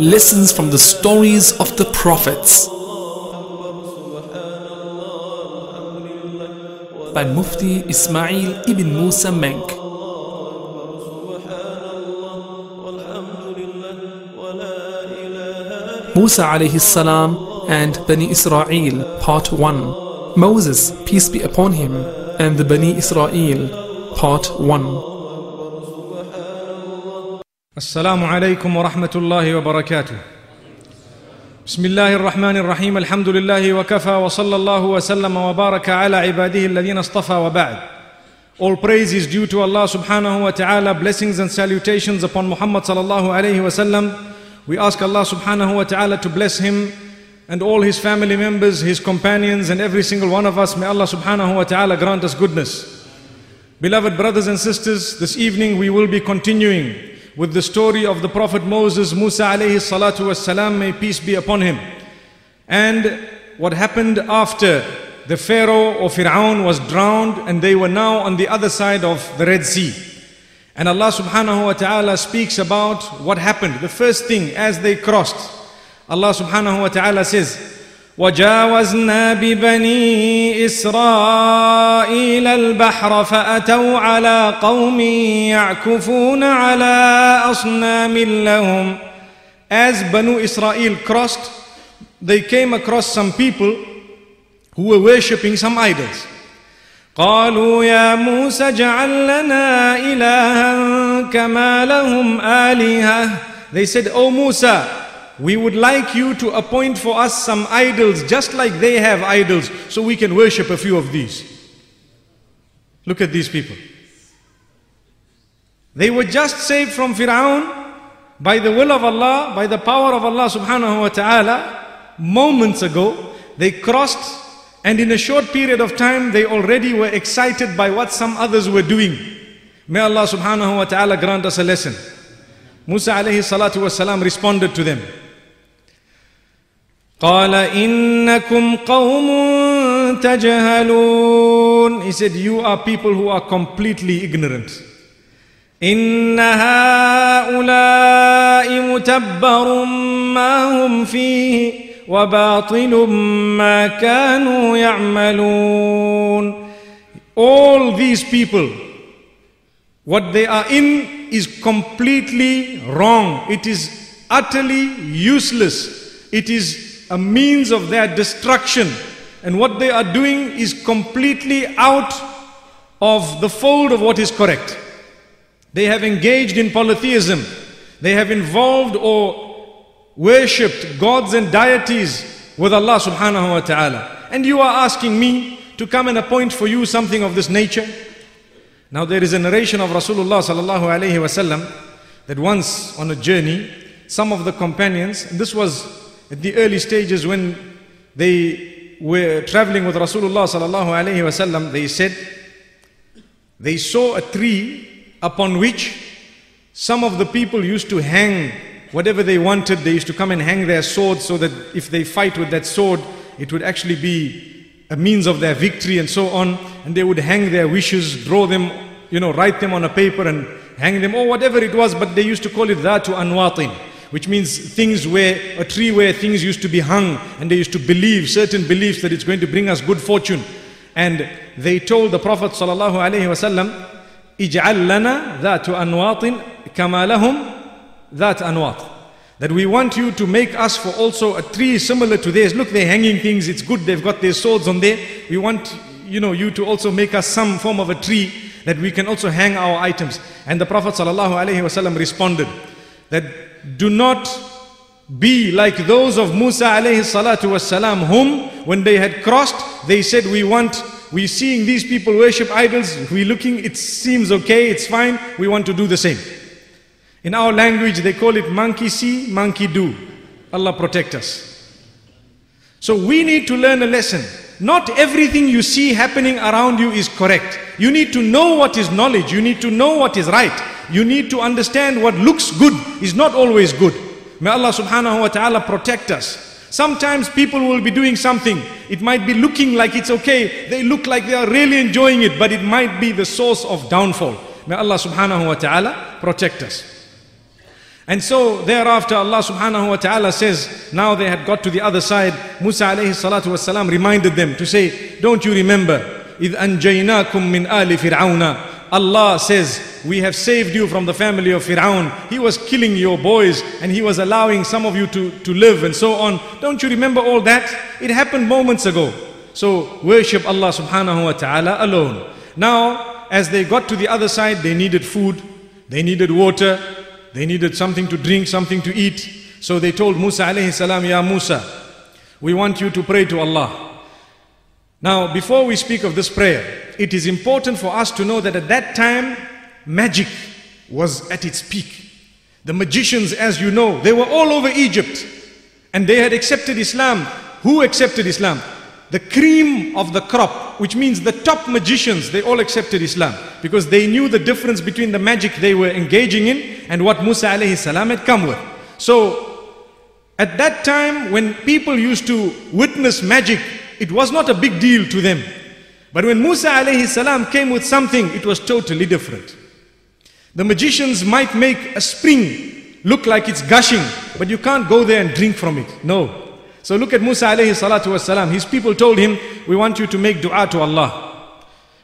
Lessons from the stories of the prophets by Mufti Ismail ibn Musa Menk. Musa alayhi salam and Bani Israel, Part 1. Moses, peace be upon him, and the Bani Israel, Part 1. السلام عليكم ورحمة الله وبركاته. بسم الله الرحمن الرحيم الحمد لله وكفى وصلى الله وسلم وبارك على عباده الذين اصطفى وبعد. All praise is due to Allah subhanahu wa ta'ala. Blessings and salutations upon Muhammad sallallahu alayhi wa sallam. We ask Allah subhanahu wa ta'ala to bless him and all his family members, his companions, and every single one of us. May Allah subhanahu wa ta'ala grant us goodness. Beloved brothers and sisters, this evening we will be continuing with the story of the Prophet Moses, Musa alayhi salatu wassalam, may peace be upon him. And what happened after the Pharaoh or Fir'aun was drowned and they were now on the other side of the Red Sea. And Allah subhanahu wa ta'ala speaks about what happened. The first thing as they crossed, Allah subhanahu wa ta'ala says, وجاوزنا ببني إسرائيل البحر فأتوا على قوم يعكفون على أصنام لهم As Banu Israel crossed, they came across some people who were worshipping some idols. قالوا يا موسى اجعل لنا إلها كما لهم آلهة They said, Oh Musa, we would like you to appoint for us some idols just like they have idols so we can worship a few of these. Look at these people. They were just saved from Fir'aun by the will of Allah, by the power of Allah subhanahu wa ta'ala. Moments ago, they crossed and in a short period of time, they already were excited by what some others were doing. May Allah subhanahu wa ta'ala grant us a lesson. Musa alayhi salatu wasalam responded to them. قال إنكم قوم تجهلون He said, you are people who are completely ignorant. إن هؤلاء متبر ما هم فيه وباطل ما كانوا يعملون All these people, what they are in is completely wrong. It is utterly useless. It is a means of their destruction. And what they are doing is completely out of the fold of what is correct. They have engaged in polytheism. They have involved or worshipped gods and deities with Allah subhanahu wa ta'ala. And you are asking me to come and appoint for you something of this nature? Now there is a narration of Rasulullah sallallahu alayhi wasallam that once on a journey, some of the companions, this was at the early stages when they were traveling with Rasulullah sallallahu alayhi wasallam, they said they saw a tree upon which some of the people used to hang whatever they wanted. They used to come and hang their swords so that if they fight with that sword, it would actually be a means of their victory and so on. And they would hang their wishes, draw them, you know, write them on a paper and hang them or whatever it was. But they used to call it that to anwatin, which means things where, a tree where things used to be hung and they used to believe certain beliefs that it's going to bring us good fortune. And they told the Prophet sallallahu alaihi wasallam, اجعل لنا ذات أنواط كما لهم ذات أنواط that we want you to make us for also a tree similar to theirs. Look, they're hanging things. It's good. They've got their swords on there. We want, you know, you to also make us some form of a tree that we can also hang our items. And the Prophet ﷺ responded that do not be like those of Musa alayhi salatu wasalam, whom when they had crossed, they said, we want, we seeing these people worship idols, we looking, it seems okay, it's fine, we want to do the same. In our language, they call it monkey see, monkey do. Allah protect us. So we need to learn a lesson. Not everything you see happening around you is correct. You need to know what is knowledge. You need to know what is right. You need to understand what looks good is not always good. May Allah subhanahu wa ta'ala protect us. Sometimes people will be doing something. It might be looking like it's okay. They look like they are really enjoying it, but it might be the source of downfall. May Allah subhanahu wa ta'ala protect us. And so thereafter Allah subhanahu wa ta'ala says, now they had got to the other side, Musa alayhi salatu wasalam reminded them to say, don't you remember, إِذْ أَنْجَيْنَاكُمْ مِنْ آلِ فِرْعَوْنَ Allah says, we have saved you from the family of Fir'aun. He was killing your boys and he was allowing some of you to, to live and so on. Don't you remember all that? It happened moments ago. So worship Allah subhanahu wa ta'ala alone. Now, as they got to the other side, they needed food, they needed water, they needed something to drink, something to eat. So they told Musa alayhi salam, Ya Musa, we want you to pray to Allah. Now, before we speak of this prayer, it is important for us to know that at that time, magic was at its peak. The magicians, as you know, they were all over Egypt and they had accepted Islam. Who accepted Islam? The cream of the crop, which means the top magicians, they all accepted Islam because they knew the difference between the magic they were engaging in and what Musa alayhi salam had come with. So, at that time, when people used to witness magic, it was not a big deal to them. But when Musa alayhi salam came with something, it was totally different. The magicians might make a spring look like it's gushing, but you can't go there and drink from it. No. So look at Musa alayhi salatu wasalam. His people told him, we want you to make dua to Allah.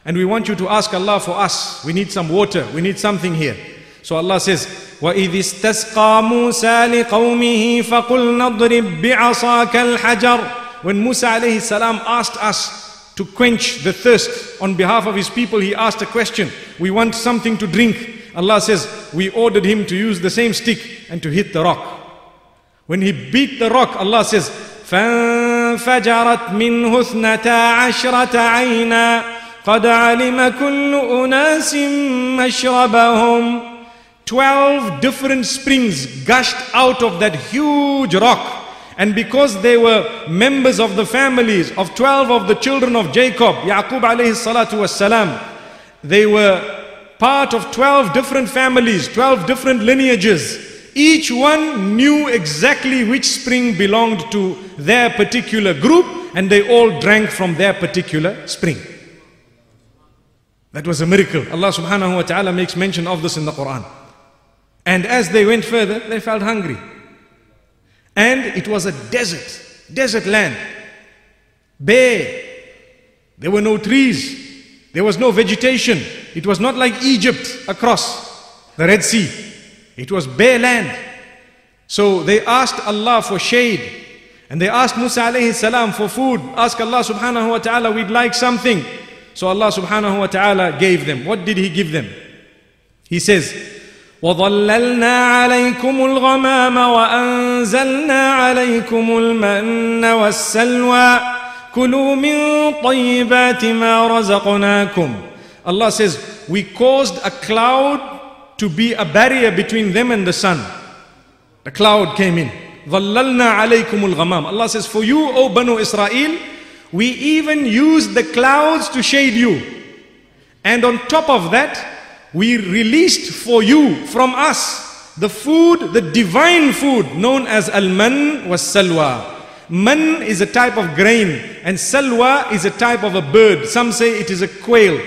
And we want you to ask Allah for us. We need some water. We need something here. So Allah says, وَإِذِ اسْتَسْقَى مُوسَى لِقَوْمِهِ فَقُلْ نَضْرِبْ بِعَصَاكَ الْحَجَرِ When Musa alayhi salam asked us to quench the thirst on behalf of his people, he asked a question. We want something to drink. Allah says, we ordered him to use the same stick and to hit the rock. When he beat the rock, Allah says, فانفجرت منه اثنتا عشرة عينا قد علم كل أناس مشربهم Twelve different springs gushed out of that huge rock. And because they were members of the families of 12 of the children of Jacob, Yaqub alayhi salatu was salam, they were part of 12 different families, 12 different lineages. Each one knew exactly which spring belonged to their particular group and they all drank from their particular spring. That was a miracle. Allah subhanahu wa ta'ala makes mention of this in the Quran. And as they went further, they felt hungry. And it was a desert, desert land, bare. There were no trees, there was no vegetation. It was not like Egypt across the Red Sea. It was bare land. So they asked Allah for shade. And they asked Musa alayhi salam for food. Ask Allah subhanahu wa ta'ala, we'd like something. So Allah subhanahu wa ta'ala gave them. What did He give them? He says, وظللنا عليكم الغمام وأنزلنا عليكم المن والسلوى كلوا من طيبات ما رزقناكم Allah says we caused a cloud to be a barrier between them and the sun the cloud came in ظللنا عليكم الغمام Allah says for you O Banu Israel we even used the clouds to shade you and on top of that we released for you from us the food, the divine food known as al-man was salwa. Man is a type of grain and salwa is a type of a bird. Some say it is a quail.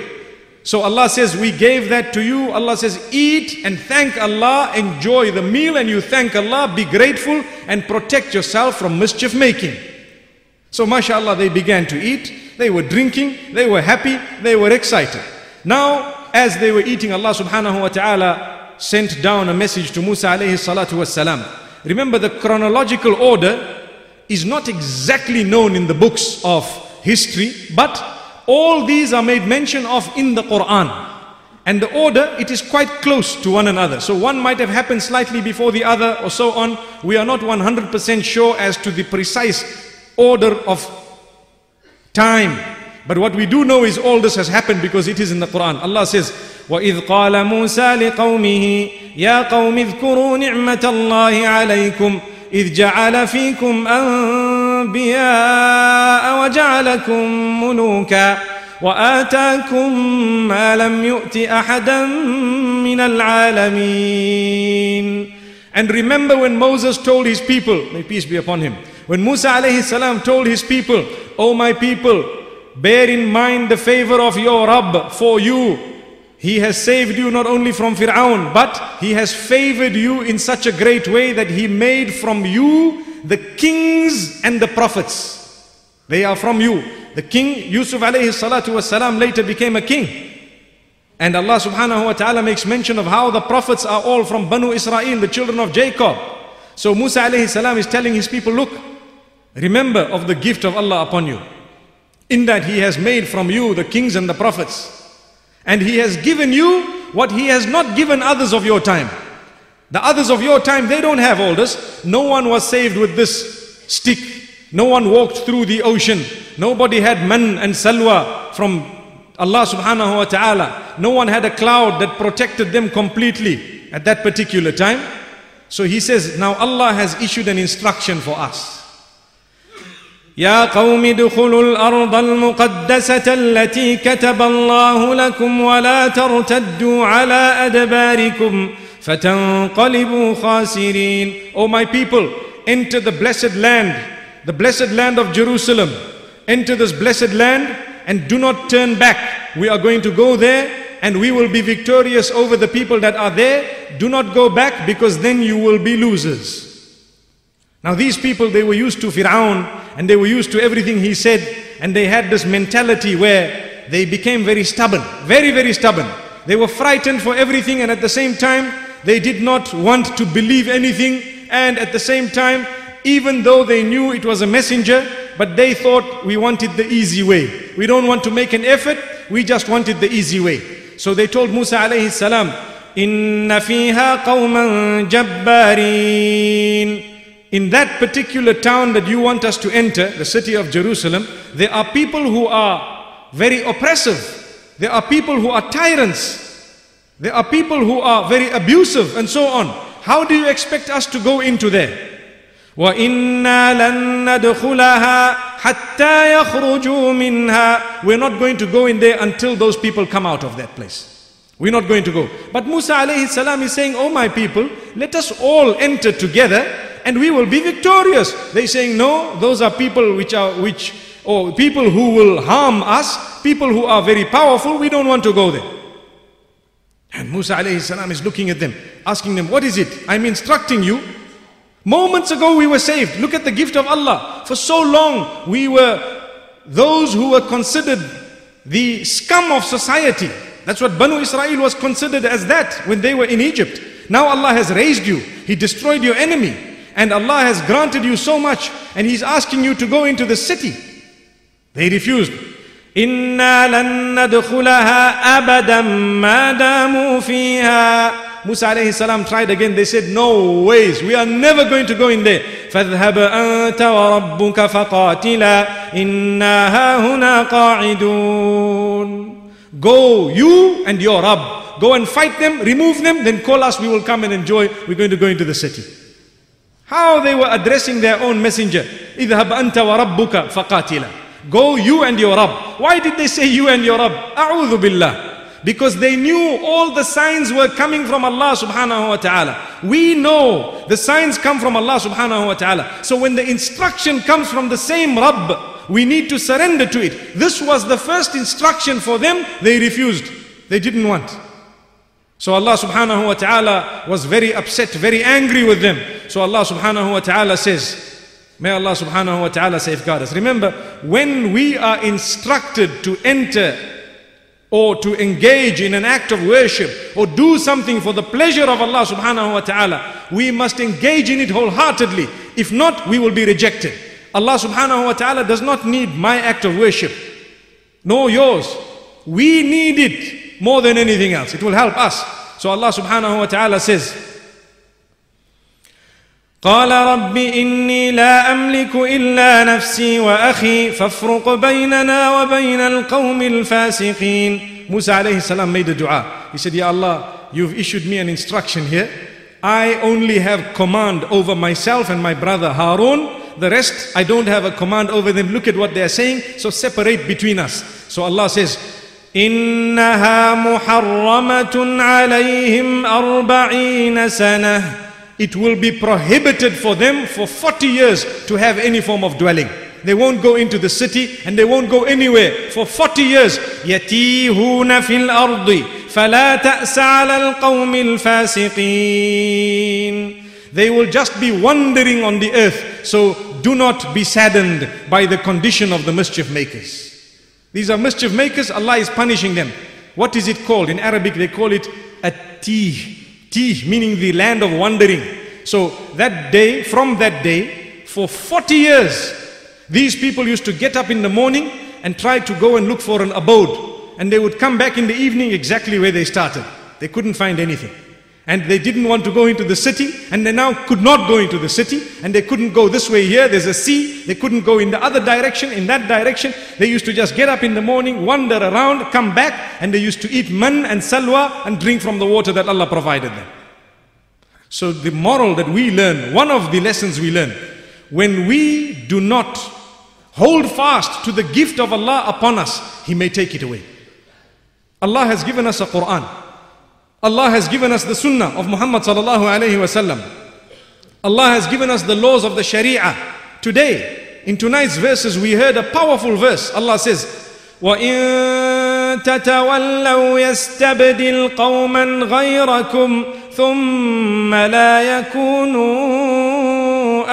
So Allah says, we gave that to you. Allah says, eat and thank Allah, enjoy the meal and you thank Allah, be grateful and protect yourself from mischief making. So mashallah, they began to eat, they were drinking, they were happy, they were excited. Now, as they were eating, Allah subhanahu wa ta'ala sent down a message to Musa alayhi salatu wasalam. Remember the chronological order is not exactly known in the books of history, but all these are made mention of in the Quran. And the order, it is quite close to one another. So one might have happened slightly before the other or so on. We are not 100% sure as to the precise order of time but what we do know is all this has happened because it is in the Quran. Allah says, وَإِذْ قَالَ مُوسَى لِقَوْمِهِ يَا قَوْمِ اذْكُرُوا نِعْمَةَ اللَّهِ عَلَيْكُمْ إِذْ جَعَلَ فِيكُمْ أنبياء وجعلكم ملوكا وآتاكم ما لم يؤت أحدا من العالمين And remember when Moses told his people, may peace be upon him, when Musa alayhi salam told his people, O my people, bear in mind the favor of your Rabb for you. He has saved you not only from Fir'aun, but he has favored you in such a great way that he made from you the kings and the prophets. They are from you. The king, Yusuf alayhi salatu wasalam, later became a king. And Allah subhanahu wa ta'ala makes mention of how the prophets are all from Banu Israel, the children of Jacob. So Musa alayhi salam is telling his people, look, remember of the gift of Allah upon you. In that He has made from you the kings and the prophets. And He has given you what He has not given others of your time. The others of your time, they don't have all this. No one was saved with this stick. No one walked through the ocean. Nobody had man and salwa from Allah subhanahu wa ta'ala. No one had a cloud that protected them completely at that particular time. So he says, now Allah has issued an instruction for us. يا قوم ادخلوا الارض المقدسه التي كتب الله لكم ولا ترتدوا على ادباركم فتنقلبوا خاسرين O my people enter the blessed land the blessed land of Jerusalem enter this blessed land and do not turn back we are going to go there and we will be victorious over the people that are there do not go back because then you will be losers now these people, they were used to Fir'aun and they were used to everything he said and they had this mentality where they became very stubborn, very, very stubborn. They were frightened for everything and at the same time, they did not want to believe anything and at the same time, even though they knew it was a messenger, but they thought we wanted the easy way. We don't want to make an effort, we just wanted the easy way. So they told Musa alayhi salam, إن فيها قوما جبارين in that particular town that you want us to enter, the city of Jerusalem, there are people who are very oppressive. There are people who are tyrants. There are people who are very abusive and so on. How do you expect us to go into there? وَإِنَّا لَن نَدْخُلَهَا حَتَّى يَخْرُجُوا مِنْهَا We're not going to go in there until those people come out of that place. We're not going to go. But Musa alayhi salam is saying, Oh my people, let us all enter together and we will be victorious. They saying, no, those are people which are, which, or people who will harm us, people who are very powerful, we don't want to go there. And Musa alayhi salam is looking at them, asking them, what is it? I'm instructing you. Moments ago we were saved. Look at the gift of Allah. For so long we were those who were considered the scum of society. That's what Banu Israel was considered as that when they were in Egypt. Now Allah has raised you. He destroyed your enemy and Allah has granted you so much and He's asking you to go into the city. They refused. إنا لن ندخلها أبدا ما داموا فيها Musa alayhi salam tried again. They said, No ways. We are never going to go in there. فاذهب أنت وربك فقاتلا إنا هاهنا قاعدون. Go, you and your Rabb. Go and fight them, remove them, then call us. We will come and enjoy. We're going to go into the city. How they were addressing their own messenger. اذهب أنت وربك فقاتلا. Go you and your Rabb. Why did they say you and your Rabb? A'udhu billah. Because they knew all the signs were coming from Allah subhanahu wa ta'ala. We know the signs come from Allah subhanahu wa ta'ala. So when the instruction comes from the same Rabb, we need to surrender to it. This was the first instruction for them. They refused. They didn't want. So Allah subhanahu wa ta'ala was very upset, very angry with them. So Allah subhanahu wa ta'ala says, May Allah subhanahu wa ta'ala safeguard us. Remember, when we are instructed to enter or to engage in an act of worship or do something for the pleasure of Allah subhanahu wa ta'ala, we must engage in it wholeheartedly. If not, we will be rejected. Allah subhanahu wa ta'ala does not need my act of worship, nor yours. We need it more than anything else. It will help us. So Allah subhanahu wa ta'ala says, قال رب إني لا أملك إلا نفسي وأخي فافرق بيننا وبين القوم الفاسقين Musa alayhi salam made a dua. He said, Ya Allah, you've issued me an instruction here. I only have command over myself and my brother Harun. The rest, I don't have a command over them. Look at what they are saying. So separate between us. So Allah says, إنها محرمة عليهم أربعين سنة It will be prohibited for them for 40 years to have any form of dwelling. They won't go into the city and they won't go anywhere for 40 years. يتيهون في الأرض فلا تأس على القوم الفاسقين They will just be wandering on the earth. So do not be saddened by the condition of the mischief makers. These are mischief makers, Allah is punishing them. What is it called? In Arabic they call it a Tih meaning the land of wandering. So that day, from that day, for 40 years, these people used to get up in the morning and try to go and look for an abode. And they would come back in the evening exactly where they started. They couldn't find anything. And they didn't want to go into the city, and they now could not go into the city, and they couldn't go this way here, there's a sea, they couldn't go in the other direction, in that direction. They used to just get up in the morning, wander around, come back, and they used to eat man and salwa and drink from the water that Allah provided them. So the moral that we learn, one of the lessons we learn, when we do not hold fast to the gift of Allah upon us, He may take it away. Allah has given us a Quran. Allah has given us the Sunnah of Muhammad sallallahu alayhi wasallam. Allah has given us the laws of the Sharia. Today, in tonight's verses, we heard a powerful verse. Allah says, وَإِن تَتَوَلَّوْا يَسْتَبْدِلْ قَوْمًا غَيْرَكُمْ ثُمَّ لَا يَكُونُوا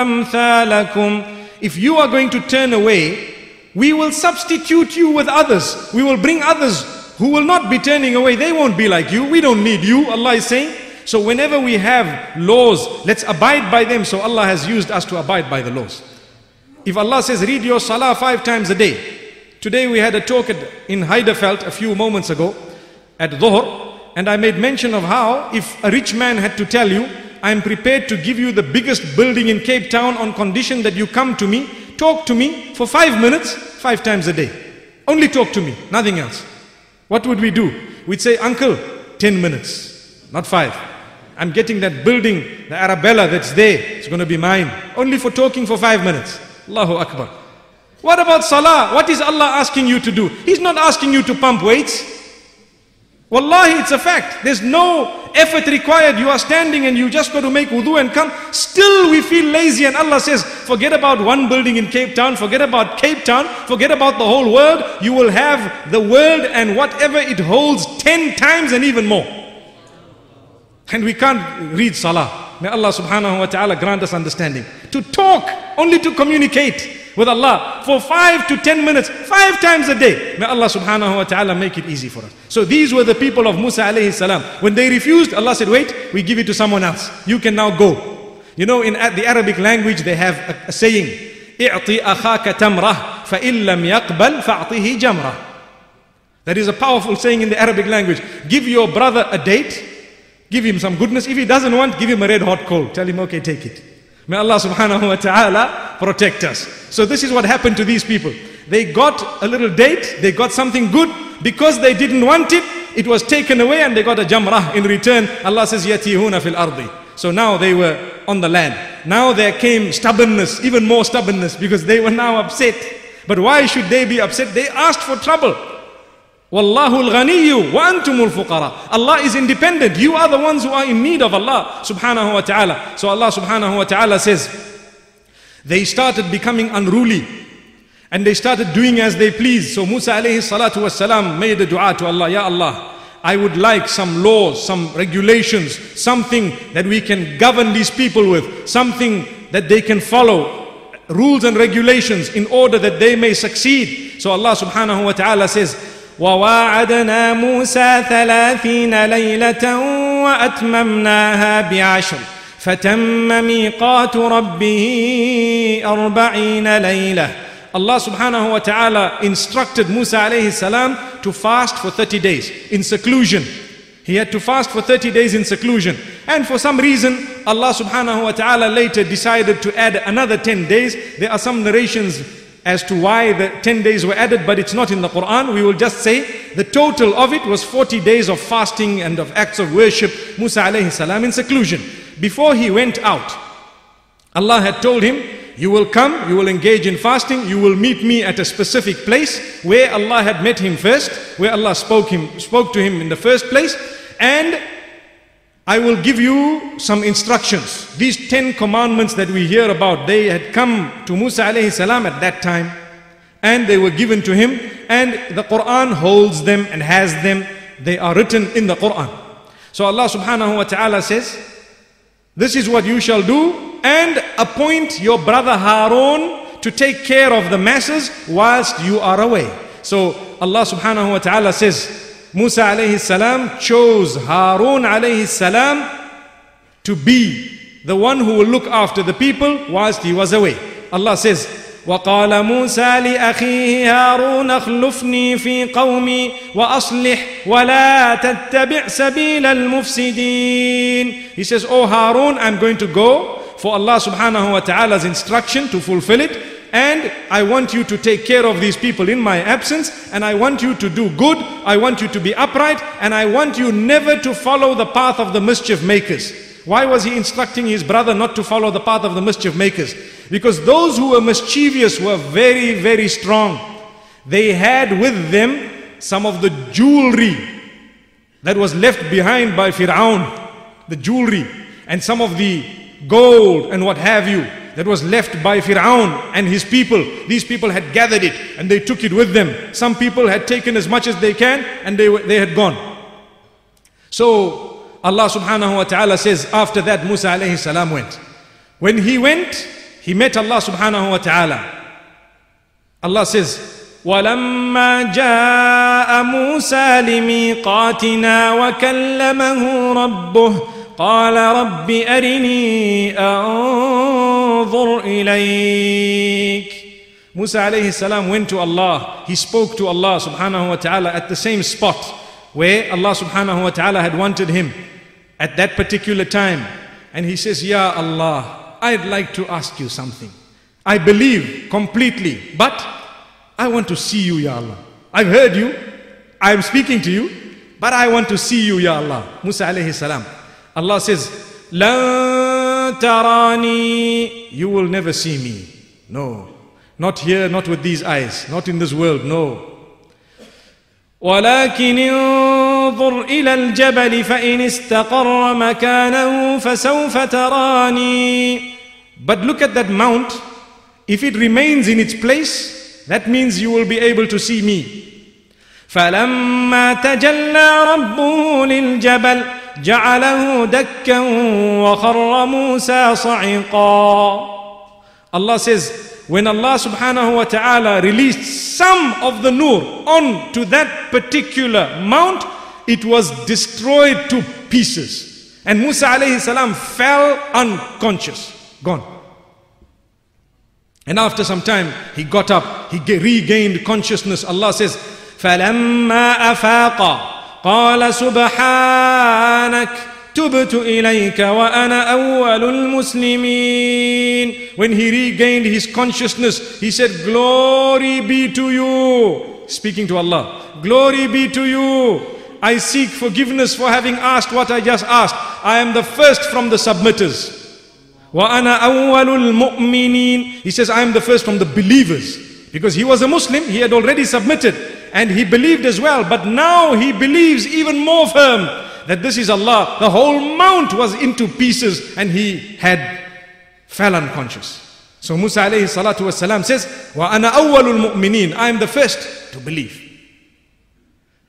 أَمْثَالَكُمْ If you are going to turn away, we will substitute you with others. We will bring others who will not be turning away. They won't be like you. We don't need you, Allah is saying. So whenever we have laws, let's abide by them. So Allah has used us to abide by the laws. If Allah says, read your salah five times a day. Today we had a talk at, in Heideveld a few moments ago at Dhuhr. And I made mention of how if a rich man had to tell you, I'm prepared to give you the biggest building in Cape Town on condition that you come to me, talk to me for five minutes, five times a day. Only talk to me, nothing else. What would we do? We'd say, Uncle, 10 minutes, not five. I'm getting that building, the Arabella that's there, it's going to be mine. Only for talking for five minutes. Allahu Akbar. What about Salah? What is Allah asking you to do? He's not asking you to pump weights. Wallahi, it's a fact. There's no effort required. You are standing and you just got to make wudu and come. Still we feel lazy and Allah says, forget about one building in Cape Town, forget about Cape Town, forget about the whole world. You will have the world and whatever it holds ten times and even more. And we can't read salah. May Allah subhanahu wa ta'ala grant us understanding. To talk, only to communicate with Allah for five to ten minutes, five times a day. May Allah subhanahu wa ta'ala make it easy for us. So these were the people of Musa alayhi salam. When they refused, Allah said, wait, we give it to someone else. You can now go. You know, in the Arabic language, they have a, a saying, اعطي أخاك تمرة فإن لم يقبل فأعطيه جمرة. That is a powerful saying in the Arabic language. Give your brother a date, give him some goodness. If he doesn't want, give him a red hot coal. Tell him, okay, take it. May Allah subhanahu wa ta'ala protect us. So this is what happened to these people. They got a little date, they got something good. Because they didn't want it, it was taken away and they got a jamrah in return. Allah says, yatihuna fil ardi. So now they were on the land. Now there came stubbornness, even more stubbornness because they were now upset. But why should they be upset? They asked for trouble. Wallahu al-ghaniyyu wa antumul fuqara. Allah is independent. You are the ones who are in need of Allah subhanahu wa ta'ala. So Allah subhanahu wa ta'ala says, they started becoming unruly. And they started doing as they pleased. So Musa alayhi salatu was salam made a dua to Allah, Ya Allah, I would like some laws, some regulations, something that we can govern these people with, something that they can follow, rules and regulations in order that they may succeed. So Allah subhanahu wa ta'ala says, وواعدنا موسى ثلاثين ليلة وأتممناها بعشر فتم ميقات ربه أربعين ليلة Allah subhanahu wa ta'ala instructed Musa alayhi salam to fast for 30 days in seclusion. He had to fast for 30 days in seclusion. And for some reason, Allah subhanahu wa ta'ala later decided to add another 10 days. There are some narrations as to why the 10 days were added, but it's not in the Quran. We will just say the total of it was 40 days of fasting and of acts of worship, Musa alayhi salam in seclusion. Before he went out, Allah had told him, You will come, you will engage in fasting, you will meet me at a specific place where Allah had met him first, where Allah spoke him spoke to him in the first place, and I will give you some instructions. These 10 commandments that we hear about, they had come to Musa alayhi salam at that time and they were given to him and the Quran holds them and has them. They are written in the Quran. So Allah subhanahu wa ta'ala says, this is what you shall do and appoint your brother Harun to take care of the masses whilst you are away. So Allah subhanahu wa ta'ala says, Musa alayhi salam chose Harun alayhi salam to be the one who will look after the people whilst he was away. Allah says, وقال موسى لأخيه هارون اخلفني في قومي وأصلح ولا تتبع سبيل المفسدين He says, Oh Harun, I'm going to go for Allah subhanahu wa ta'ala's instruction to fulfill it and I want you to take care of these people in my absence and I want you to do good, I want you to be upright and I want you never to follow the path of the mischief makers. Why was he instructing his brother not to follow the path of the mischief makers? Because those who were mischievous were very, very strong. They had with them some of the jewelry that was left behind by Fir'aun, the jewelry, and some of the gold and what have you that was left by Fir'aun and his people. These people had gathered it and they took it with them. Some people had taken as much as they can and they, were, they had gone. So Allah subhanahu wa ta'ala says after that Musa alayhi salam went. When he went, he met Allah subhanahu wa ta'ala. Allah says, ولما جاء موسى لميقاتنا وكلمه ربه قال رب أرني أنظر إليك Musa alayhi salam went to Allah. He spoke to Allah subhanahu wa ta'ala at the same spot where Allah subhanahu wa ta'ala had wanted him at that particular time. And he says, Ya Allah, I'd like to ask you something. I believe completely, but I want to see you, Ya Allah. I've heard you. I'm speaking to you, but I want to see you, Ya Allah. Musa alayhi salam. Allah says, لَن tarani, You will never see me. No. Not here, not with these eyes, not in this world, no. ولكن انظر إلى الجبل فإن استقر مكانه فسوف تراني But look at that mount. If it remains in its place, that means you will be able to see me. فلما تجلى ربه للجبل جعله دكا وخر موسى صعقا Allah says when Allah subhanahu wa ta'ala released some of the nur on to that particular mount it was destroyed to pieces and Musa alayhi salam fell unconscious gone and after some time he got up he regained consciousness Allah says فلما أفاق قال سبحانك تبت إليك وأنا أول المسلمين When he regained his consciousness, he said, Glory be to you. Speaking to Allah, Glory be to you. I seek forgiveness for having asked what I just asked. I am the first from the submitters. وَأَنَا أَوَّلُ الْمُؤْمِنِينَ He says, I am the first from the believers. Because he was a Muslim, he had already submitted and he believed as well. But now he believes even more firm that this is Allah. The whole mount was into pieces and he had fell unconscious. So Musa alayhi salatu wasalam says, وَأَنَا أَوَّلُ الْمُؤْمِنِينَ I am the first to believe.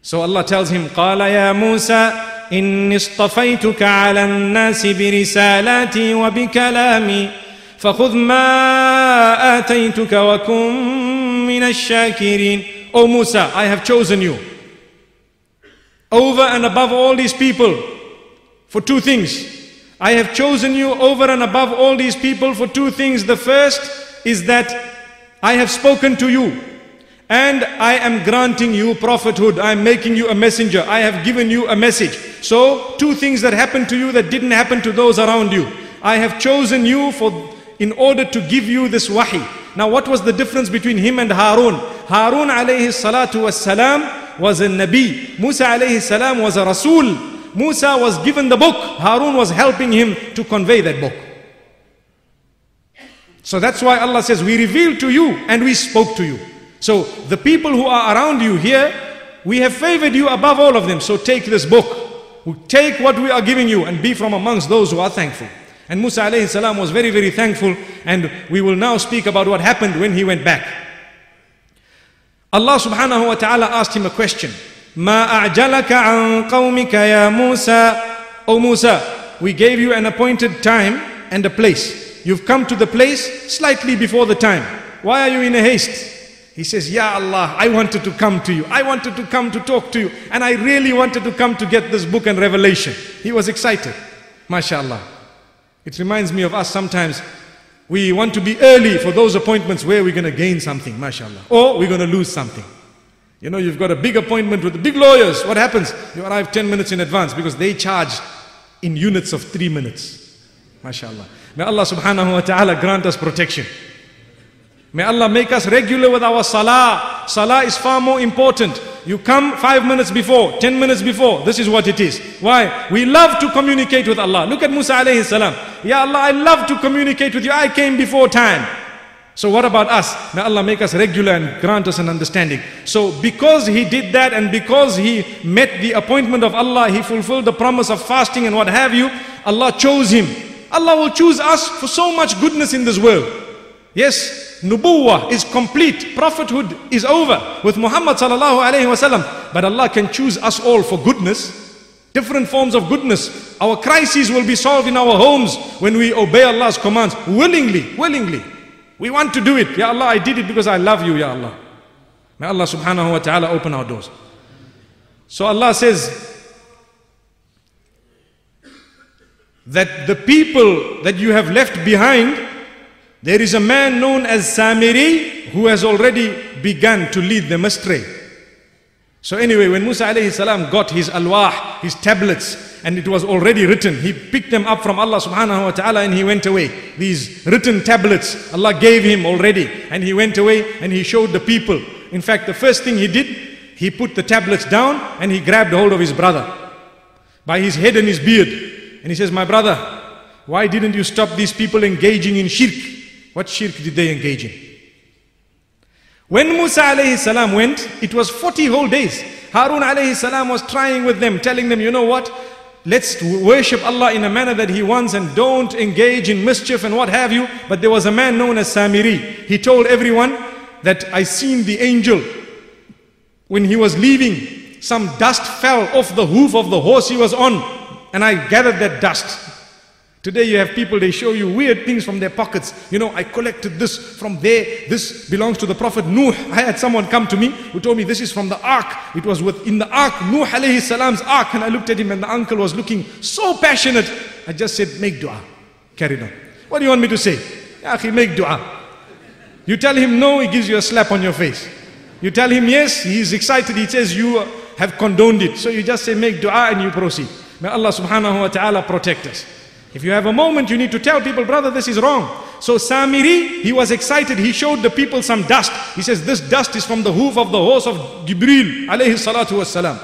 So Allah tells him, قال يا موسى إني اصطفيتك على الناس برسالاتي وبكلامي فخذ ما آتيتك وكن من الشاكرين O Musa, I have chosen you over and above all these people for two things. I have chosen you over and above all these people for two things. The first is that I have spoken to you and I am granting you prophethood. I am making you a messenger. I have given you a message. So, two things that happened to you that didn't happen to those around you. I have chosen you for in order to give you this wahi. Now, what was the difference between him and Harun? Harun alayhi salatu was salam was a Nabi. Musa alayhi salam was a Rasul. Musa was given the book. Harun was helping him to convey that book. So that's why Allah says, We revealed to you and we spoke to you. So the people who are around you here, we have favored you above all of them. So take this book, take what we are giving you and be from amongst those who are thankful. And Musa alayhi salam was very, very thankful. And we will now speak about what happened when he went back. Allah subhanahu wa ta'ala asked him a question. Ma a'jalaka an qawmika ya Musa. O Musa, we gave you an appointed time and a place. You've come to the place slightly before the time. Why are you in a haste? He says, Ya Allah, I wanted to come to you. I wanted to come to talk to you. And I really wanted to come to get this book and revelation. He was excited. MashaAllah. It reminds me of us sometimes we want to be early for those appointments where we're going to gain something, mashallah. Or we're going to lose something. You know, you've got a big appointment with the big lawyers. What happens? You arrive 10 minutes in advance because they charge in units of three minutes. MashaAllah. May Allah subhanahu wa ta'ala grant us protection. May Allah make us regular with our salah. Salah is far more important. You come five minutes before, ten minutes before. This is what it is. Why? We love to communicate with Allah. Look at Musa alayhi salam. Ya Allah, I love to communicate with you. I came before time. So what about us? May Allah make us regular and grant us an understanding. So because he did that and because he met the appointment of Allah, he fulfilled the promise of fasting and what have you, Allah chose him. Allah will choose us for so much goodness in this world. Yes, nubuwah is complete, prophethood is over with Muhammad sallallahu alayhi wasallam. But Allah can choose us all for goodness, different forms of goodness. Our crises will be solved in our homes when we obey Allah's commands willingly, willingly. We want to do it. Ya Allah, I did it because I love you, Ya Allah. May Allah subhanahu wa ta'ala open our doors. So Allah says that the people that you have left behind, there is a man known as Samiri who has already begun to lead them astray. So anyway, when Musa alayhi salam got his alwah, his tablets, and it was already written. He picked them up from Allah subhanahu wa ta'ala and he went away. These written tablets Allah gave him already and he went away and he showed the people. In fact, the first thing he did, he put the tablets down and he grabbed hold of his brother by his head and his beard. And he says, My brother, why didn't you stop these people engaging in shirk? What shirk did they engage in? When Musa alayhi salam went, it was 40 whole days. Harun alayhi salam was trying with them, telling them, you know what? Let's worship Allah in a manner that He wants and don't engage in mischief and what have you. But there was a man known as Samiri. He told everyone that I seen the angel when he was leaving. Some dust fell off the hoof of the horse he was on, and I gathered that dust. Today you have people, they show you weird things from their pockets. You know, I collected this from there. This belongs to the Prophet Nuh. I had someone come to me who told me this is from the ark. It was within the ark, Nuh alayhi salam's ark. And I looked at him and the uncle was looking so passionate. I just said, make dua. Carried on. What do you want me to say? Akhi, make dua. You tell him no, he gives you a slap on your face. You tell him yes, he is excited. He says you have condoned it. So you just say make dua and you proceed. May Allah subhanahu wa ta'ala protect us. If you have a moment, you need to tell people, brother, this is wrong. So Samiri, he was excited. He showed the people some dust. He says, this dust is from the hoof of the horse of Jibril, alayhi salatu wassalam.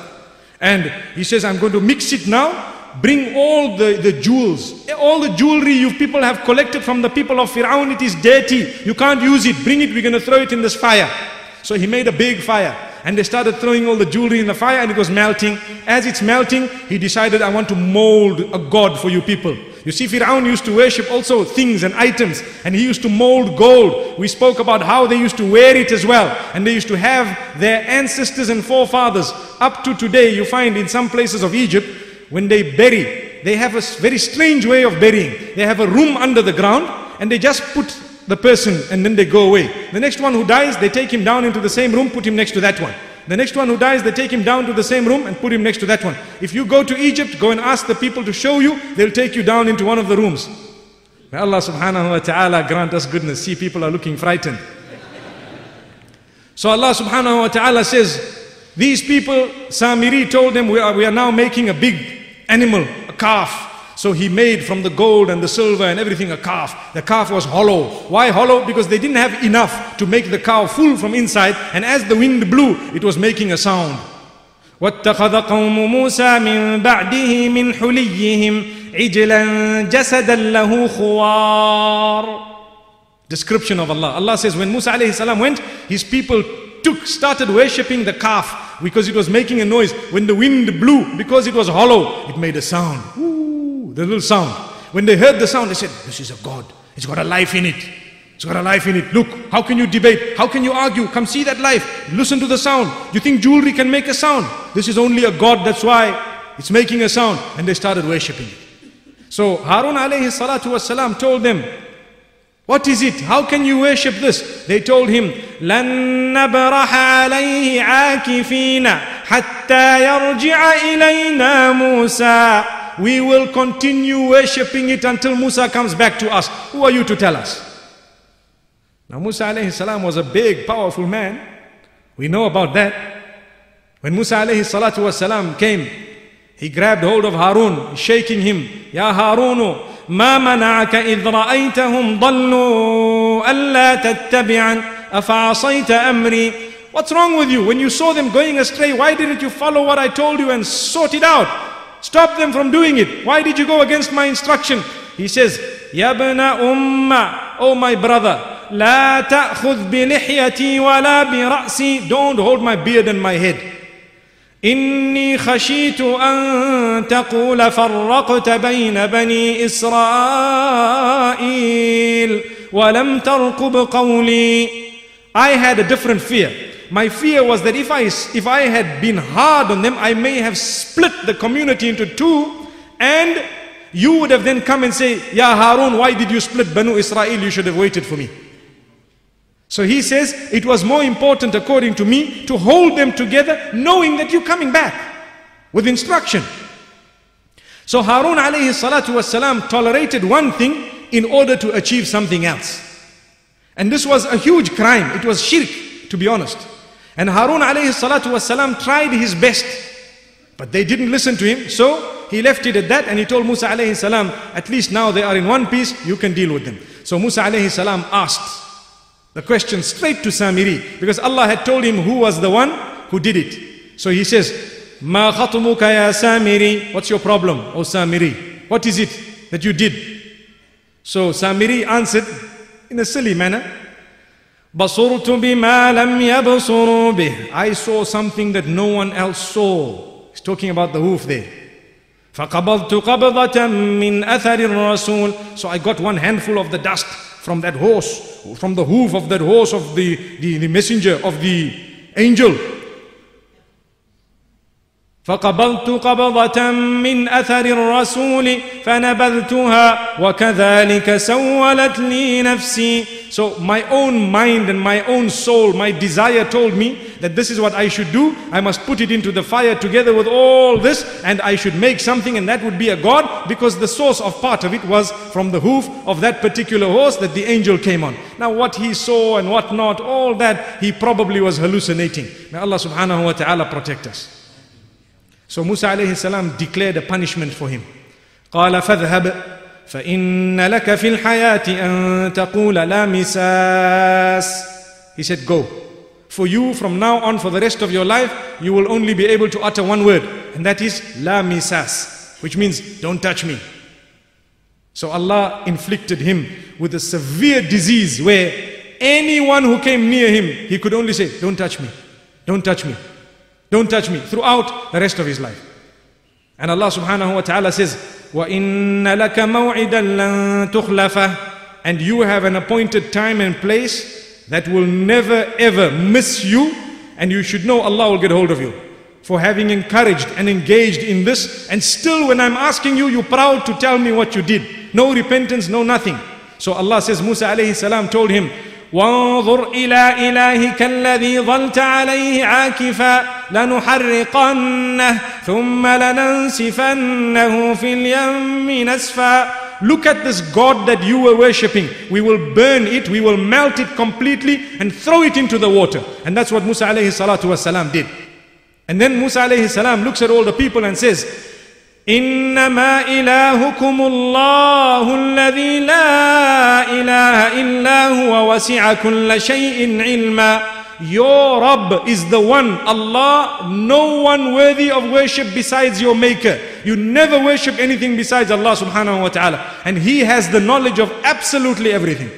And he says, I'm going to mix it now. Bring all the, the jewels, all the jewelry you people have collected from the people of Fir'aun. It is dirty. You can't use it. Bring it. We're going to throw it in this fire. So he made a big fire and they started throwing all the jewelry in the fire and it was melting. As it's melting, he decided, I want to mold a god for you people. You see, Fir'aun used to worship also things and items, and he used to mold gold. We spoke about how they used to wear it as well, and they used to have their ancestors and forefathers. Up to today, you find in some places of Egypt, when they bury, they have a very strange way of burying. They have a room under the ground, and they just put the person and then they go away. The next one who dies, they take him down into the same room, put him next to that one. The next one who dies, they take him down to the same room and put him next to that one. If you go to Egypt, go and ask the people to show you, they'll take you down into one of the rooms. May Allah subhanahu wa ta'ala grant us goodness. See, people are looking frightened. So Allah subhanahu wa ta'ala says, these people, Samiri told them, we are, we are now making a big animal, a calf. So he made from the gold and the silver and everything a calf. The calf was hollow. Why hollow? Because they didn't have enough to make the cow full from inside. And as the wind blew, it was making a sound. واتخذ قوم موسى من بعده من حليهم عجلا جسدا له خوار description of Allah. Allah says when Musa alayhi salam went, his people took, started worshipping the calf because it was making a noise. When the wind blew, because it was hollow, it made a sound. Ooh, the little sound. When they heard the sound, they said, This is a God. It's got a life in it. It's got a life in it. Look, how can you debate? How can you argue? Come see that life. Listen to the sound. You think jewelry can make a sound? This is only a God, that's why it's making a sound. And they started worshipping it. So Harun alayhi salatu wasalam told them, What is it? How can you worship this? They told him, عَلَيْهِ حَتَّى يَرْجِعَ إِلَيْنَا مُوسَى We will continue worshipping it until Musa comes back to us. Who are you to tell us? Now Musa alayhi salam was a big, powerful man. We know about that. When Musa alayhi salatu wasalam came, he grabbed hold of Harun, shaking him. Ya Harun, ما منعك إذ رأيتهم ضلوا ألا تتبعا أفعصيت أمري What's wrong with you? When you saw them going astray, why didn't you follow what I told you and sort it out? Stop them from doing it. Why did you go against my instruction? He says, يا ابن أم Oh my brother, لا تأخذ بلحيتي ولا برأسي Don't hold my beard and my head. إني خشيت أن تقول فرقت بين بني إسرائيل ولم ترقب قولي I had a different fear. My fear was that if I, if I had been hard on them, I may have split the community into two and you would have then come and say, Ya Harun, why did you split Banu Israel? You should have waited for me. So he says, it was more important according to me to hold them together knowing that you're coming back with instruction. So Harun alayhi salatu wasalam tolerated one thing in order to achieve something else. And this was a huge crime. It was shirk, to be honest. And Harun alayhi salatu wasalam tried his best. But they didn't listen to him. So he left it at that and he told Musa alayhi salam, at least now they are in one piece, you can deal with them. So Musa alayhi salam asked, the question straight to Samiri because Allah had told him who was the one who did it. So he says, Ma khatumuka ya Samiri. What's your problem, O Samiri? What is it that you did? So Samiri answered in a silly manner, بصرت بما لم يبصروا به. I saw something that no one else saw. He's talking about the hoof there. فقبضت قبضة من أثر الرسول. So I got one handful of the dust from that horse, from the hoof of that horse of the, the, the messenger of the angel. فقبضت قبضة من أثر الرسول فنبذتها وكذلك سولت لي نفسي So my own mind and my own soul, my desire told me that this is what I should do. I must put it into the fire together with all this and I should make something and that would be a God because the source of part of it was from the hoof of that particular horse that the angel came on. Now what he saw and what not, all that he probably was hallucinating. May Allah subhanahu wa ta'ala protect us. So Musa alayhi salam declared a punishment for him. قال فاذهب فإن لك في الحياة أن تقول لا مساس He said go For you from now on for the rest of your life you will only be able to utter one word and that is لا مساس which means don't touch me So Allah inflicted him with a severe disease where anyone who came near him he could only say don't touch me don't touch me don't touch me throughout the rest of his life and Allah subhanahu wa ta'ala says وَإِنَّ لَكَ مَوْعِدًا لَن تُخْلَفَهُ And you have an appointed time and place that will never ever miss you and you should know Allah will get hold of you for having encouraged and engaged in this and still when I'm asking you you're proud to tell me what you did no repentance no nothing so Allah says Musa alayhi salam told him وانظر إلى إلهك الذي ظلت عليه عاكفا لنحرقنه ثم لننسفنه في اليم نسفا Look at this God that you were worshipping. We will burn it, we will melt it completely and throw it into the water. And that's what Musa alayhi salatu wasalam did. And then Musa alayhi salam looks at all the people and says, إنما إلهكم الله الذي لا إله إلا هو وسع كل شيء علما Your Rabb is the one, Allah, no one worthy of worship besides your Maker. You never worship anything besides Allah subhanahu wa ta'ala. And He has the knowledge of absolutely everything.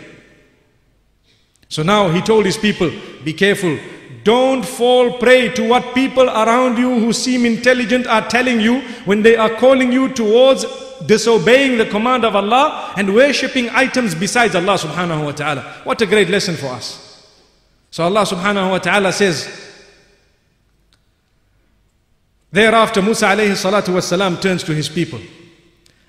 So now he told his people, be careful. Don't fall prey to what people around you who seem intelligent are telling you when they are calling you towards disobeying the command of Allah and worshipping items besides Allah subhanahu wa ta'ala. What a great lesson for us. So Allah subhanahu wa ta'ala says, Thereafter Musa alayhi salatu wasalam turns to his people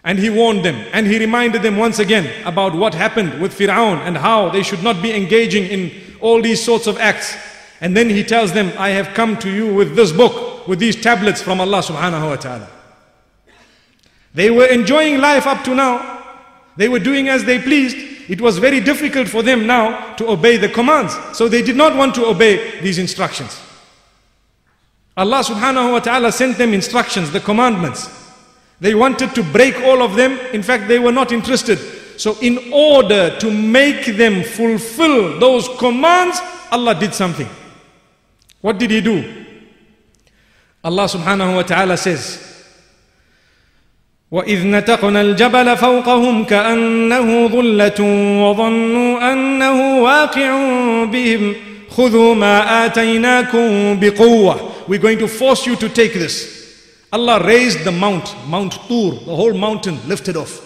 and he warned them and he reminded them once again about what happened with Fir'aun and how they should not be engaging in all these sorts of acts. And then he tells them, I have come to you with this book, with these tablets from Allah subhanahu wa ta'ala. They were enjoying life up to now. They were doing as they pleased. It was very difficult for them now to obey the commands. So they did not want to obey these instructions. Allah subhanahu wa ta'ala sent them instructions, the commandments. They wanted to break all of them. In fact, they were not interested. So in order to make them fulfill those commands, Allah did something. What did He do? Allah subhanahu wa ta'ala says, وإذ نتقنا الجبل فوقهم كأنه ظلة وظنوا أنه واقع بهم خذوا ما آتيناكم بقوة We're going to force you to take this. Allah raised the mount, Mount Tur, the whole mountain lifted off.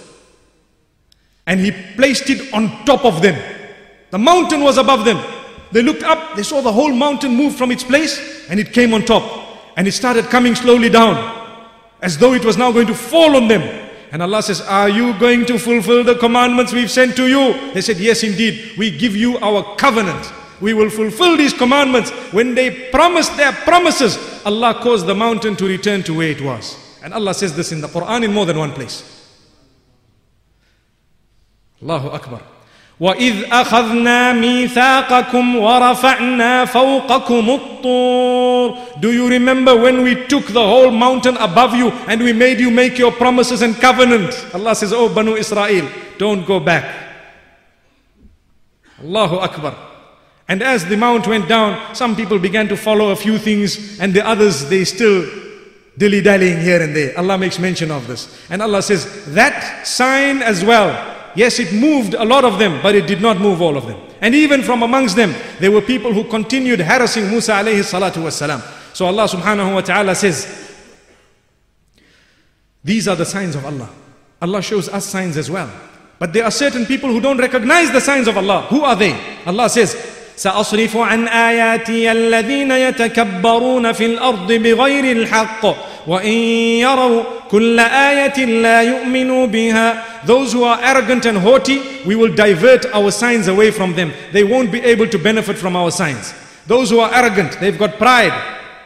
And He placed it on top of them. The mountain was above them. They looked up, they saw the whole mountain move from its place and it came on top. And it started coming slowly down as though it was now going to fall on them. And Allah says, Are you going to fulfill the commandments we've sent to you? They said, Yes, indeed. We give you our covenant. We will fulfill these commandments. When they promised their promises, Allah caused the mountain to return to where it was. And Allah says this in the Quran in more than one place. Allahu Akbar. وإذ أخذنا ميثاقكم ورفعنا فوقكم الطور Do you remember when we took the whole mountain above you and we made you make your promises and covenant? Allah says, Oh Banu Israel, don't go back. Allahu Akbar. And as the mount went down, some people began to follow a few things and the others, they still dilly-dallying here and there. Allah makes mention of this. And Allah says, that sign as well Yes, it moved a lot of them, but it did not move all of them. And even from amongst them, there were people who continued harassing Musa alayhi salatu wasalam. So Allah subhanahu wa ta'ala says, these are the signs of Allah. Allah shows us signs as well. But there are certain people who don't recognize the signs of Allah. Who are they? Allah says, سأصرف عن آياتي الذين يتكبرون في الأرض بغير الحق وإن يروا كل آية لا يؤمنوا بها Those who are arrogant and haughty, we will divert our signs away from them. They won't be able to benefit from our signs. Those who are arrogant, they've got pride.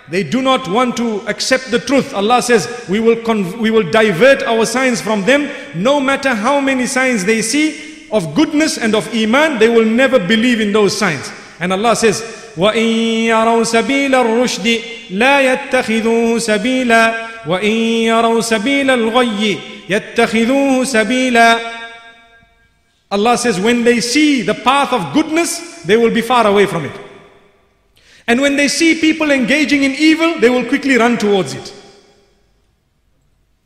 They do not want to accept the truth. Allah says, we will, we will divert our signs from them. No matter how many signs they see of goodness and of iman, they will never believe in those signs. And Allah says, وإن يروا سبيل الرشد لا يتخذوه سبيلا وإن يروا سبيل الغي يتخذوه سبيلا Allah says when they see the path of goodness they will be far away from it and when they see people engaging in evil they will quickly run towards it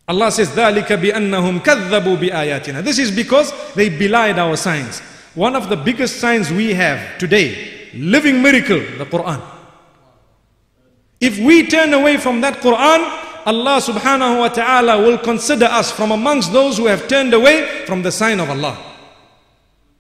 Allah says ذلك بأنهم كذبوا بآياتنا This is because they belied our signs One of the biggest signs we have today living miracle, the Quran. If we turn away from that Quran, Allah subhanahu wa ta'ala will consider us from amongst those who have turned away from the sign of Allah.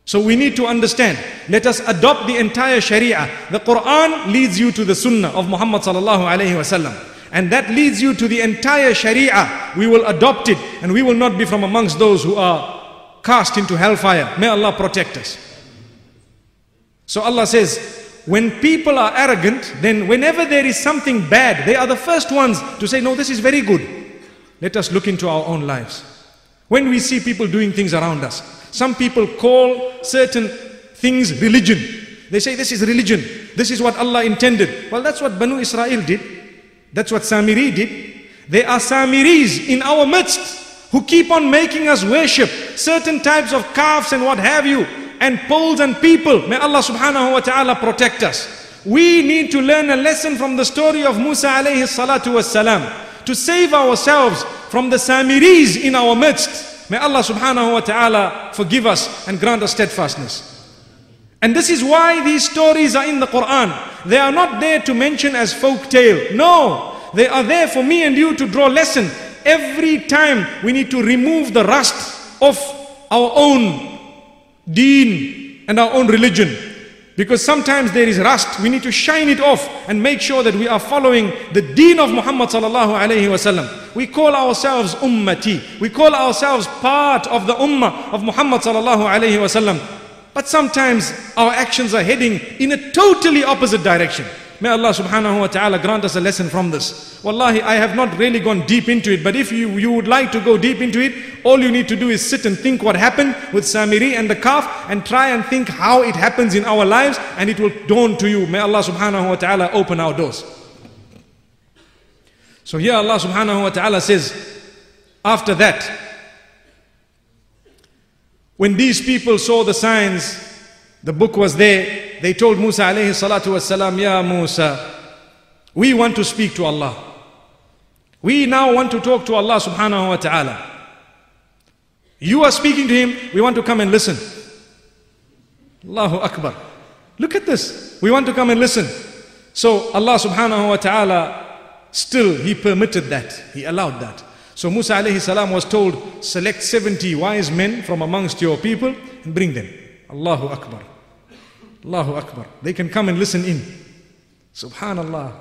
So we need to understand. Let us adopt the entire Sharia. The Quran leads you to the Sunnah of Muhammad sallallahu alayhi wasallam. And that leads you to the entire Sharia. We will adopt it and we will not be from amongst those who are cast into hellfire. May Allah protect us. So Allah says, when people are arrogant, then whenever there is something bad, they are the first ones to say, no, this is very good. Let us look into our own lives. When we see people doing things around us, some people call certain things religion. They say this is religion. This is what Allah intended. Well, that's what Banu Israel did. That's what Samiri did. There are Samiris in our midst who keep on making us worship certain types of calves and what have you and poles and people. May Allah subhanahu wa ta'ala protect us. We need to learn a lesson from the story of Musa alayhi salatu wasalam to save ourselves from the Samiris in our midst. May Allah subhanahu wa ta'ala forgive us and grant us steadfastness. And this is why these stories are in the Quran. They are not there to mention as folk tale. No, they are there for me and you to draw lesson. Every time we need to remove the rust of our own deen and our own religion. Because sometimes there is rust, we need to shine it off and make sure that we are following the deen of Muhammad sallallahu alayhi wasallam. We call ourselves ummati. We call ourselves part of the ummah of Muhammad sallallahu alayhi wasallam. But sometimes our actions are heading in a totally opposite direction. May Allah subhanahu wa ta'ala grant us a lesson from this. Wallahi, I have not really gone deep into it, but if you, you would like to go deep into it, all you need to do is sit and think what happened with Samiri and the calf and try and think how it happens in our lives and it will dawn to you. May Allah subhanahu wa ta'ala open our doors. So here Allah subhanahu wa ta'ala says, after that, when these people saw the signs, the book was there, they told Musa alayhi salatu wasalam, Ya Musa, we want to speak to Allah. We now want to talk to Allah subhanahu wa ta'ala. You are speaking to Him, we want to come and listen. Allahu Akbar. Look at this. We want to come and listen. So Allah subhanahu wa ta'ala still He permitted that. He allowed that. So Musa alayhi salam was told, select 70 wise men from amongst your people and bring them. Allahu Akbar. Allahu Akbar. They can come and listen in. Subhanallah.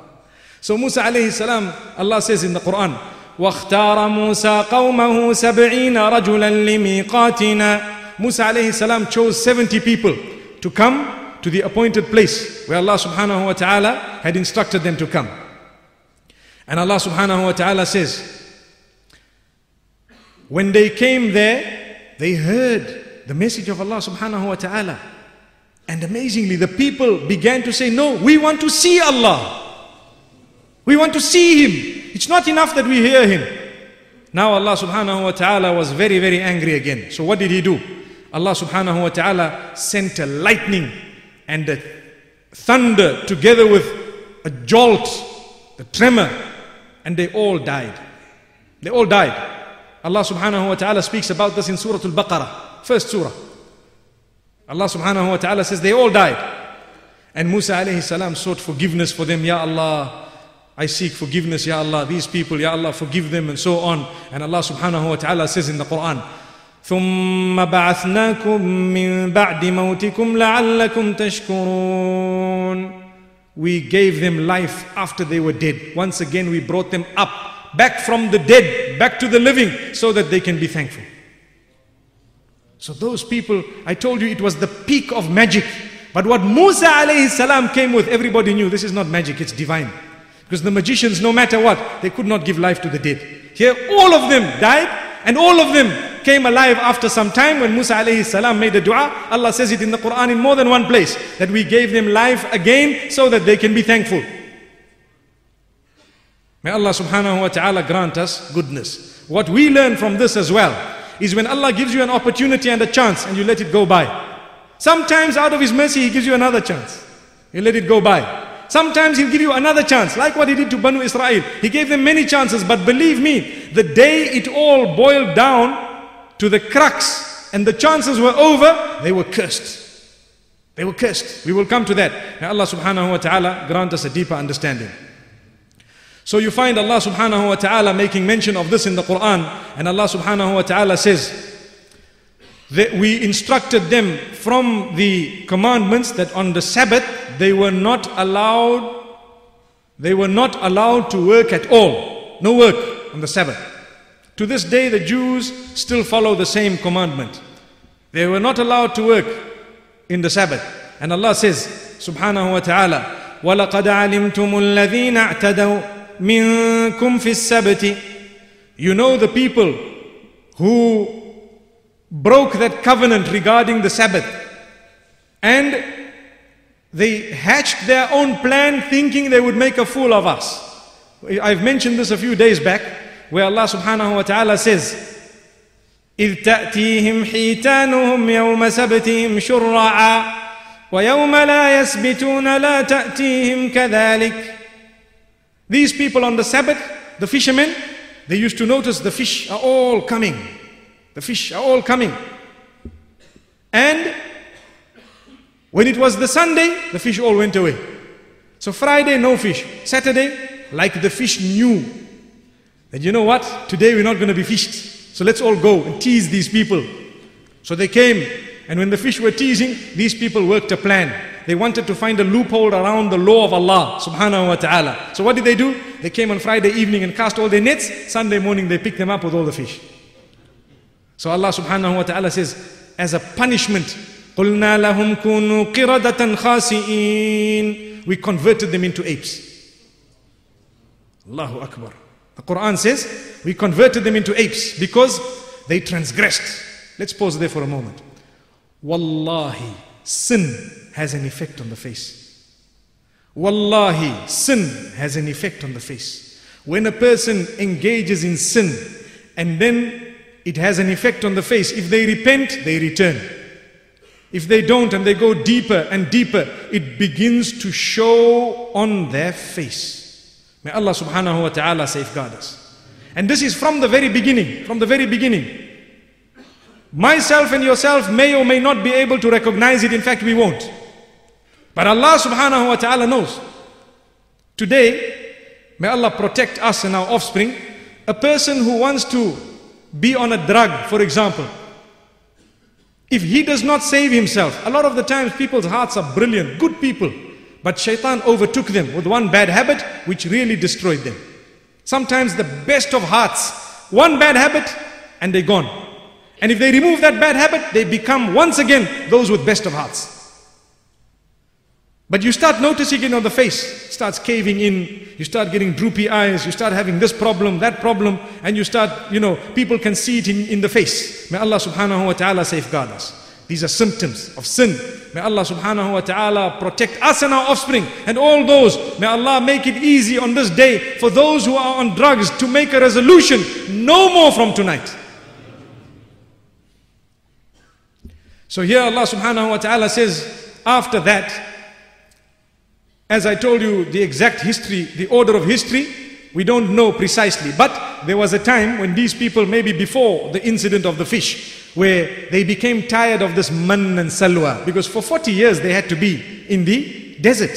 So Musa alayhi salam, Allah says in the Quran, واختار موسى قومه سبعين رجلا لميقاتنا Musa alayhi salam chose 70 people to come to the appointed place where Allah subhanahu wa ta'ala had instructed them to come. And Allah subhanahu wa ta'ala says, when they came there, they heard the message of Allah subhanahu wa ta'ala. And amazingly, the people began to say, No, we want to see Allah. We want to see Him. It's not enough that we hear Him. Now Allah subhanahu wa ta'ala was very, very angry again. So what did He do? Allah subhanahu wa ta'ala sent a lightning and a thunder together with a jolt, a tremor, and they all died. They all died. Allah subhanahu wa ta'ala speaks about this in Surah Al-Baqarah, first surah. Allah subhanahu wa ta'ala says they all died. And Musa alayhi salam sought forgiveness for them. Ya Allah, I seek forgiveness, Ya Allah. These people, Ya Allah, forgive them and so on. And Allah subhanahu wa ta'ala says in the Quran, ثم بعثناكم من بعد موتكم لعلكم تشكرون We gave them life after they were dead. Once again, we brought them up, back from the dead, back to the living, so that they can be thankful. So those people, I told you it was the peak of magic. But what Musa alayhi salam came with, everybody knew this is not magic, it's divine. Because the magicians, no matter what, they could not give life to the dead. Here, all of them died, and all of them came alive after some time when Musa alayhi salam made a dua. Allah says it in the Quran in more than one place that we gave them life again so that they can be thankful. May Allah subhanahu wa ta'ala grant us goodness. What we learn from this as well is when Allah gives you an opportunity and a chance and you let it go by. Sometimes out of His mercy He gives you another chance. You let it go by. Sometimes He'll give you another chance, like what He did to Banu Israel. He gave them many chances, but believe me, the day it all boiled down to the crux and the chances were over, they were cursed. They were cursed. We will come to that. May Allah subhanahu wa ta'ala grant us a deeper understanding. So you find Allah subhanahu wa ta'ala making mention of this in the Quran, and Allah subhanahu wa ta'ala says that we instructed them from the commandments that on the Sabbath they were not allowed, they were not allowed to work at all. No work on the Sabbath. To this day, the Jews still follow the same commandment. They were not allowed to work in the Sabbath. And Allah says, subhanahu wa ta'ala, وَلَقَدْ عَلِمْتُمُ الَّذِينَ اعْتَدَوْا minkum fis sabati. You know the people who broke that covenant regarding the Sabbath. And they hatched their own plan thinking they would make a fool of us. I've mentioned this a few days back where Allah subhanahu wa ta'ala says, إذ تأتيهم حيتانهم يوم سبتهم شرعا ويوم لا يسبتون لا تأتيهم كذلك these people on the Sabbath, the fishermen, they used to notice the fish are all coming. The fish are all coming. And When it was the Sunday, the fish all went away. So Friday, no fish. Saturday, like the fish knew that you know what? Today we're not going to be fished. So let's all go and tease these people. So they came, and when the fish were teasing, these people worked a plan. They wanted to find a loophole around the law of Allah subhanahu wa ta'ala. So what did they do? They came on Friday evening and cast all their nets. Sunday morning they picked them up with all the fish. So Allah subhanahu wa ta'ala says, as a punishment, قُلْنَا لَهُمْ كُونُوا قِرَدَةً خَاسِئِينَ We converted them into apes. Allahu Akbar. The Quran says, we converted them into apes because they transgressed. Let's pause there for a moment. Wallahi, sin has an effect on the face. Wallahi, sin has an effect on the face. When a person engages in sin and then it has an effect on the face, if they repent, they return. If they don't and they go deeper and deeper, it begins to show on their face. May Allah subhanahu wa ta'ala safeguard us. And this is from the very beginning, from the very beginning. Myself and yourself may or may not be able to recognize it. In fact, we won't. But Allah subhanahu wa ta'ala knows. Today, may Allah protect us and our offspring. A person who wants to be on a drug, for example, if he does not save himself, a lot of the times people's hearts are brilliant, good people. But shaitan overtook them with one bad habit which really destroyed them. Sometimes the best of hearts, one bad habit and they're gone. And if they remove that bad habit, they become once again those with best of hearts. But you start noticing it on the face, starts caving in, you start getting droopy eyes, you start having this problem, that problem, and you start, you know, people can see it in, in the face. May Allah subhanahu wa ta'ala safeguard us. These are symptoms of sin. May Allah subhanahu wa ta'ala protect us and our offspring and all those. May Allah make it easy on this day for those who are on drugs to make a resolution no more from tonight. So here Allah subhanahu wa ta'ala says, after that, as I told you, the exact history, the order of history, we don't know precisely. But there was a time when these people, maybe before the incident of the fish, where they became tired of this mann and salwa. Because for 40 years they had to be in the desert.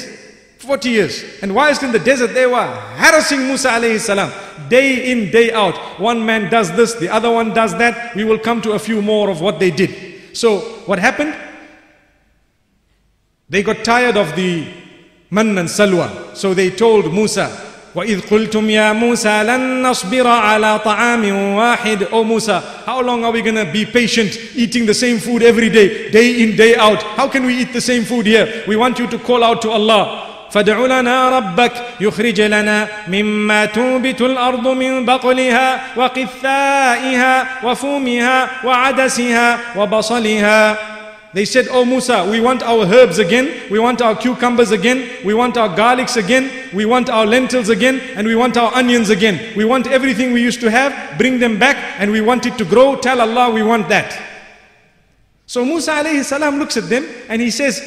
40 years. And whilst in the desert, they were harassing Musa alayhi salam. Day in, day out. One man does this, the other one does that. We will come to a few more of what they did. So, what happened? They got tired of the and salwa. So they told Musa, وَإِذْ قُلْتُمْ يَا مُوسَى لَن نَصْبِرَ عَلَى طَعَامٍ وَاحِدٍ Oh Musa, how long are we going to be patient eating the same food every day, day in, day out? How can we eat the same food here? We want you to call out to Allah. فادع لنا ربك يخرج لنا مما تنبت الأرض من بقلها وقثائها وفومها وعدسها وبصلها they said, Oh Musa, we want our herbs again, we want our cucumbers again, we want our garlics again, we want our lentils again, and we want our onions again. We want everything we used to have, bring them back, and we want it to grow. Tell Allah we want that. So Musa alayhi salam looks at them and he says,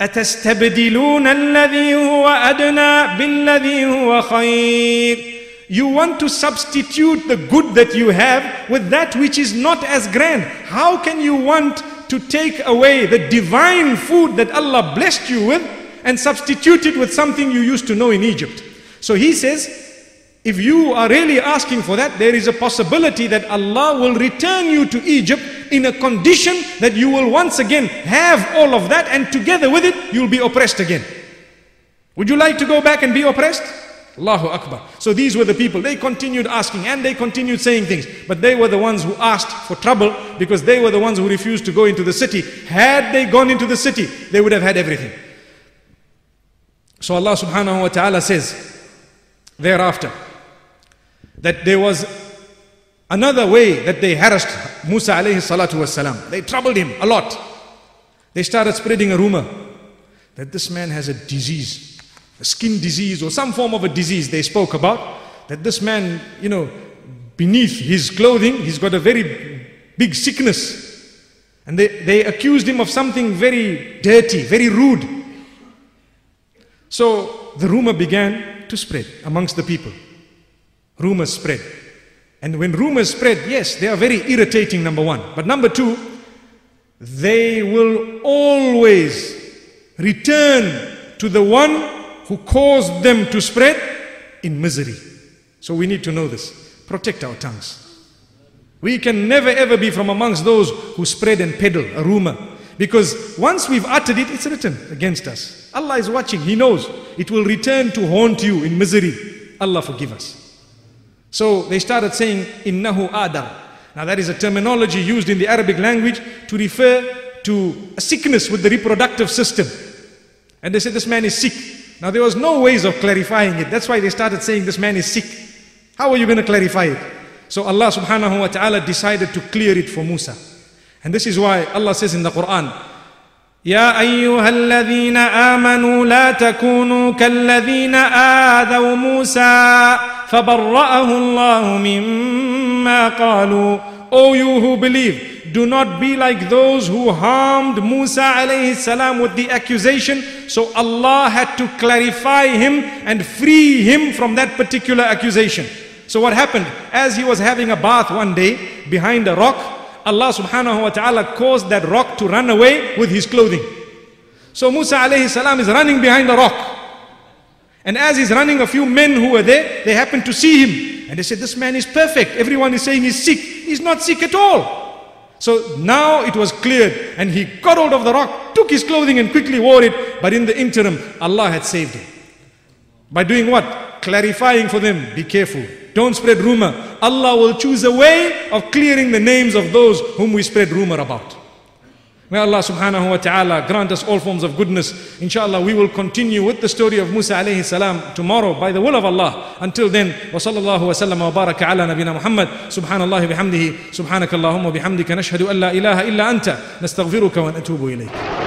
أتستبدلون الذي هو أدنى بالذي هو خير you want to substitute the good that you have with that which is not as grand. How can you want to take away the divine food that Allah blessed you with and substitute it with something you used to know in Egypt. So he says, if you are really asking for that, there is a possibility that Allah will return you to Egypt in a condition that you will once again have all of that and together with it, you'll be oppressed again. Would you like to go back and be oppressed? Allahu Akbar. So these were the people. They continued asking and they continued saying things. But they were the ones who asked for trouble because they were the ones who refused to go into the city. Had they gone into the city, they would have had everything. So Allah subhanahu wa ta'ala says thereafter that there was another way that they harassed Musa alayhi salatu wasalam. They troubled him a lot. They started spreading a rumor that this man has a disease a skin disease or some form of a disease they spoke about, that this man, you know, beneath his clothing, he's got a very big sickness. And they, they accused him of something very dirty, very rude. So the rumor began to spread amongst the people. Rumors spread. And when rumors spread, yes, they are very irritating, number one. But number two, they will always return to the one who caused them to spread in misery. So we need to know this. Protect our tongues. We can never ever be from amongst those who spread and peddle a rumor. Because once we've uttered it, it's written against us. Allah is watching, He knows. It will return to haunt you in misery. Allah forgive us. So they started saying, Innahu adar. Now that is a terminology used in the Arabic language to refer to a sickness with the reproductive system. And they said this man is sick. Now there was no ways of clarifying it. That's why they started saying this man is sick. How are you going to clarify it? So Allah subhanahu wa ta'ala decided to clear it for Musa. And this is why Allah says in the Quran, يا أيها الذين آمنوا لا تكونوا كالذين آذوا موسى فبرأه الله مما قالوا O you who believe, do not be like those who harmed Musa alayhi salam with the accusation. So Allah had to clarify him and free him from that particular accusation. So what happened? As he was having a bath one day behind a rock, Allah subhanahu wa ta'ala caused that rock to run away with his clothing. So Musa alayhi salam is running behind the rock. And as he's running, a few men who were there, they happened to see him. And they said, This man is perfect. Everyone is saying he's sick. He's not sick at all. So now it was cleared. And he got hold of the rock, took his clothing, and quickly wore it. But in the interim, Allah had saved him. By doing what? Clarifying for them, be careful. Don't spread rumor. Allah will choose a way of clearing the names of those whom we spread rumor about. May Allah subhanahu wa ta'ala grant us all forms of goodness. Inshallah, we will continue with the story of Musa alayhi salam tomorrow by the will of Allah. Until then, wa sallallahu wa sallam wa baraka ala nabina Muhammad. Subhanallah bihamdihi. Subhanakallahumma bihamdika nashhadu an la ilaha illa anta. Nastaghfiruka wa natubu ilayk.